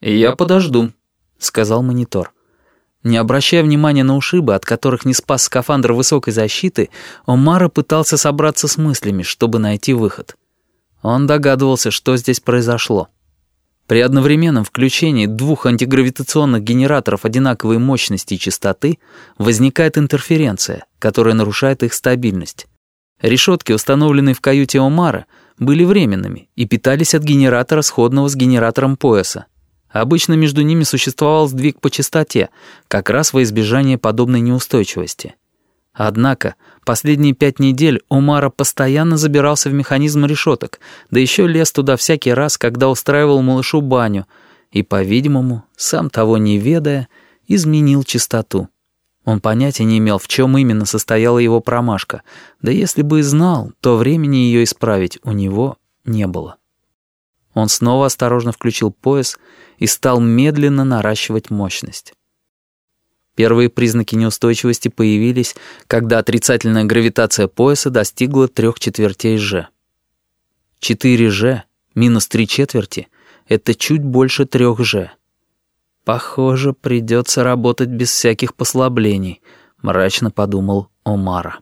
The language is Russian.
«Я подожду», — сказал монитор. Не обращая внимания на ушибы, от которых не спас скафандр высокой защиты, Омара пытался собраться с мыслями, чтобы найти выход. Он догадывался, что здесь произошло. При одновременном включении двух антигравитационных генераторов одинаковой мощности и частоты возникает интерференция, которая нарушает их стабильность. Решетки, установленные в каюте Омара, были временными и питались от генератора, сходного с генератором пояса. Обычно между ними существовал сдвиг по частоте, как раз во избежание подобной неустойчивости. Однако последние пять недель Умара постоянно забирался в механизм решеток, да еще лез туда всякий раз, когда устраивал малышу баню, и, по-видимому, сам того не ведая, изменил частоту. Он понятия не имел, в чем именно состояла его промашка, да если бы и знал, то времени ее исправить у него не было. Он снова осторожно включил пояс и стал медленно наращивать мощность. Первые признаки неустойчивости появились, когда отрицательная гравитация пояса достигла трех четвертей G. 4G минус три четверти — это чуть больше трех G. Похоже, придется работать без всяких послаблений, мрачно подумал Омара.